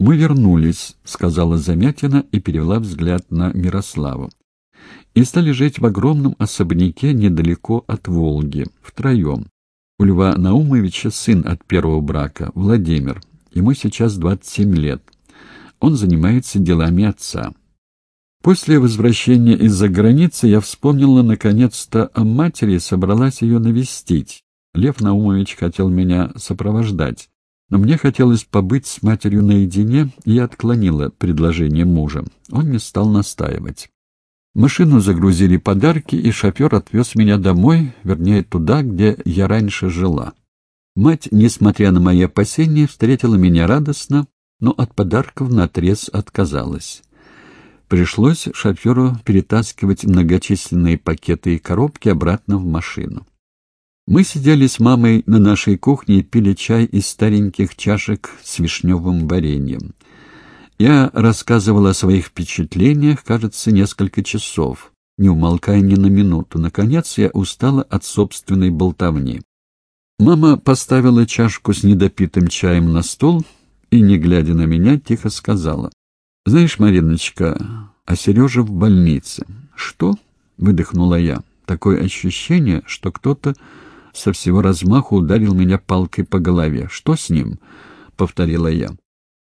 «Мы вернулись», — сказала Замятина и перевела взгляд на Мирославу. «И стали жить в огромном особняке недалеко от Волги, втроем. У Льва Наумовича сын от первого брака, Владимир. Ему сейчас 27 лет. Он занимается делами отца. После возвращения из-за границы я вспомнила наконец-то о матери и собралась ее навестить. Лев Наумович хотел меня сопровождать. Но мне хотелось побыть с матерью наедине, и я отклонила предложение мужа. Он не стал настаивать. Машину загрузили подарки, и шофер отвез меня домой, вернее, туда, где я раньше жила. Мать, несмотря на мои опасения, встретила меня радостно, но от подарков наотрез отказалась. Пришлось шоферу перетаскивать многочисленные пакеты и коробки обратно в машину. Мы сидели с мамой на нашей кухне и пили чай из стареньких чашек с вишневым вареньем. Я рассказывал о своих впечатлениях, кажется, несколько часов, не умолкая ни на минуту. Наконец я устала от собственной болтовни. Мама поставила чашку с недопитым чаем на стол и, не глядя на меня, тихо сказала. — Знаешь, Мариночка, а Сережа в больнице. — Что? — выдохнула я. Такое ощущение, что кто-то со всего размаху ударил меня палкой по голове. «Что с ним?» — повторила я.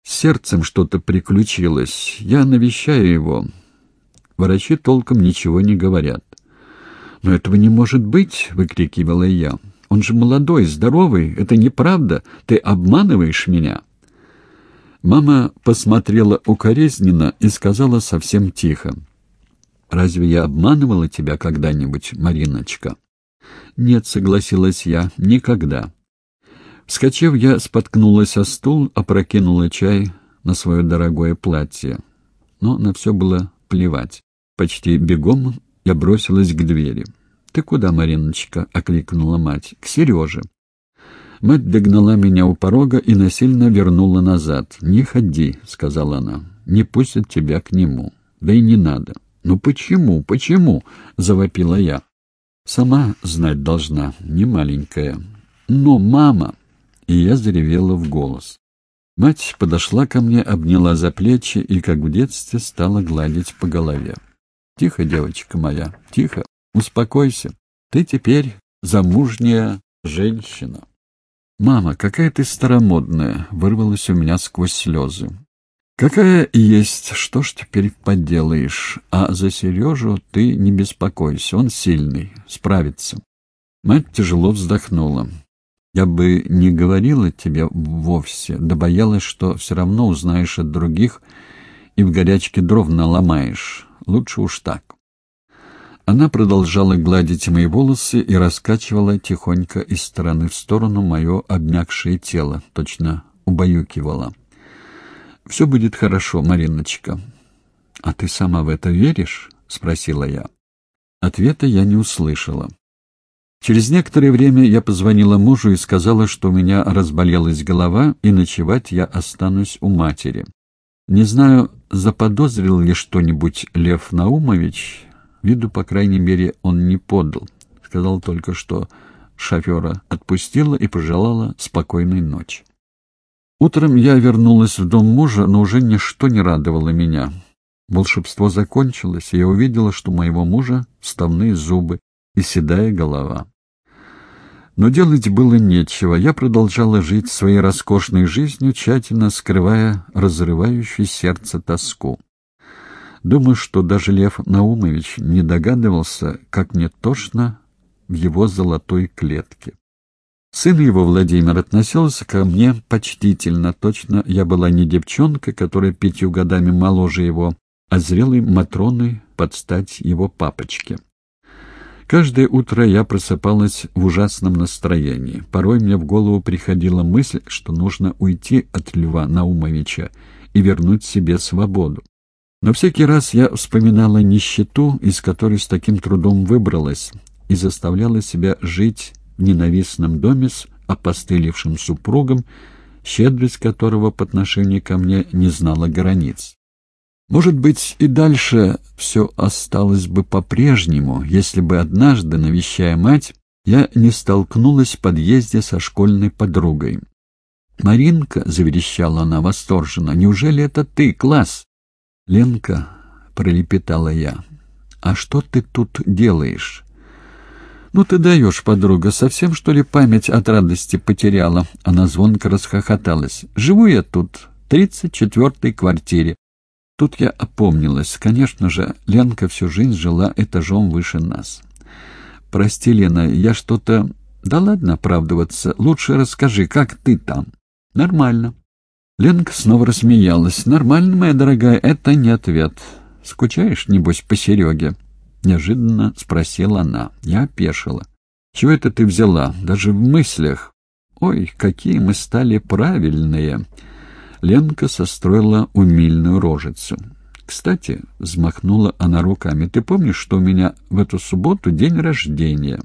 «С сердцем что-то приключилось. Я навещаю его. Врачи толком ничего не говорят». «Но этого не может быть!» — выкрикивала я. «Он же молодой, здоровый. Это неправда. Ты обманываешь меня!» Мама посмотрела укоризненно и сказала совсем тихо. «Разве я обманывала тебя когда-нибудь, Мариночка?» «Нет», — согласилась я, — «никогда». Вскочив, я споткнулась о стул, опрокинула чай на свое дорогое платье. Но на все было плевать. Почти бегом я бросилась к двери. «Ты куда, Мариночка?» — окликнула мать. «К Сереже». Мать догнала меня у порога и насильно вернула назад. «Не ходи», — сказала она. «Не пустят тебя к нему. Да и не надо». «Ну почему, почему?» — завопила я. Сама знать должна, не маленькая. Но мама... И я заревела в голос. Мать подошла ко мне, обняла за плечи и, как в детстве, стала гладить по голове. «Тихо, девочка моя, тихо, успокойся. Ты теперь замужняя женщина». «Мама, какая ты старомодная!» — вырвалась у меня сквозь слезы. «Какая есть, что ж теперь поделаешь? А за Сережу ты не беспокойся, он сильный, справится». Мать тяжело вздохнула. «Я бы не говорила тебе вовсе, да боялась, что все равно узнаешь от других и в горячке дров наломаешь. Лучше уж так». Она продолжала гладить мои волосы и раскачивала тихонько из стороны в сторону мое обмякшее тело, точно убаюкивала. Все будет хорошо, Мариночка. — А ты сама в это веришь? — спросила я. Ответа я не услышала. Через некоторое время я позвонила мужу и сказала, что у меня разболелась голова, и ночевать я останусь у матери. Не знаю, заподозрил ли что-нибудь Лев Наумович, виду, по крайней мере, он не подал. Сказал только, что шофера отпустила и пожелала спокойной ночи. Утром я вернулась в дом мужа, но уже ничто не радовало меня. Волшебство закончилось, и я увидела, что у моего мужа вставные зубы и седая голова. Но делать было нечего. Я продолжала жить своей роскошной жизнью, тщательно скрывая разрывающую сердце тоску. Думаю, что даже Лев Наумович не догадывался, как мне тошно в его золотой клетке. Сын его, Владимир, относился ко мне почтительно. Точно я была не девчонка, которая пятью годами моложе его, а зрелой Матроной под стать его папочке. Каждое утро я просыпалась в ужасном настроении. Порой мне в голову приходила мысль, что нужно уйти от Льва Наумовича и вернуть себе свободу. Но всякий раз я вспоминала нищету, из которой с таким трудом выбралась, и заставляла себя жить ненавистном доме с опостылевшим супругом, щедрость которого по отношению ко мне не знала границ. Может быть, и дальше все осталось бы по-прежнему, если бы однажды, навещая мать, я не столкнулась в подъезде со школьной подругой. «Маринка!» — заверещала она восторженно. «Неужели это ты, класс?» «Ленка!» — пролепетала я. «А что ты тут делаешь?» «Ну ты даешь, подруга, совсем, что ли, память от радости потеряла?» Она звонко расхохоталась. «Живу я тут, в тридцать четвертой квартире. Тут я опомнилась. Конечно же, Ленка всю жизнь жила этажом выше нас. «Прости, Лена, я что-то...» «Да ладно оправдываться. Лучше расскажи, как ты там?» «Нормально». Ленка снова рассмеялась. «Нормально, моя дорогая, это не ответ. Скучаешь, небось, по Сереге?» Неожиданно спросила она. Я опешила. «Чего это ты взяла? Даже в мыслях?» «Ой, какие мы стали правильные!» Ленка состроила умильную рожицу. «Кстати», — взмахнула она руками, — «ты помнишь, что у меня в эту субботу день рождения?»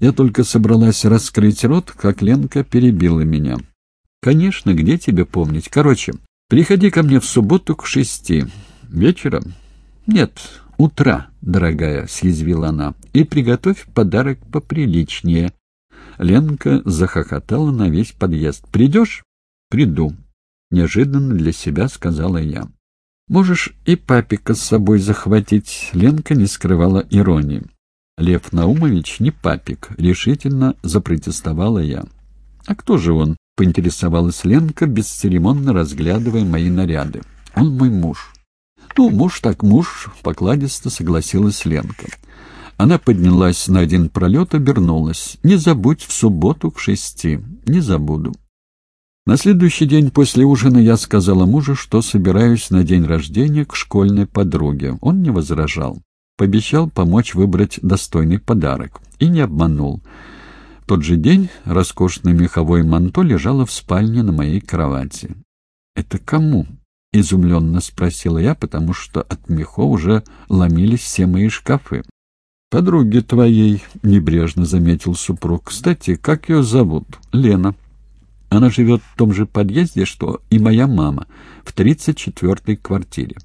Я только собралась раскрыть рот, как Ленка перебила меня. «Конечно, где тебе помнить? Короче, приходи ко мне в субботу к шести. Вечером?» «Нет, утра, дорогая», — съязвила она, — «и приготовь подарок поприличнее». Ленка захохотала на весь подъезд. «Придешь?» «Приду», — неожиданно для себя сказала я. «Можешь и папика с собой захватить», — Ленка не скрывала иронии. «Лев Наумович не папик», — решительно запротестовала я. «А кто же он?» — поинтересовалась Ленка, бесцеремонно разглядывая мои наряды. «Он мой муж». «Ну, муж так муж», — покладисто согласилась Ленка. Она поднялась на один пролет, обернулась. «Не забудь в субботу к шести. Не забуду». На следующий день после ужина я сказала мужу, что собираюсь на день рождения к школьной подруге. Он не возражал. Пообещал помочь выбрать достойный подарок. И не обманул. В тот же день роскошное меховое манто лежало в спальне на моей кровати. «Это кому?» — изумленно спросила я, потому что от мехов уже ломились все мои шкафы. «Подруге твоей», — небрежно заметил супруг. «Кстати, как ее зовут?» «Лена». Она живет в том же подъезде, что и моя мама, в тридцать четвертой квартире.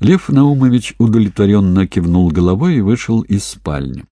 Лев Наумович удовлетворенно кивнул головой и вышел из спальни.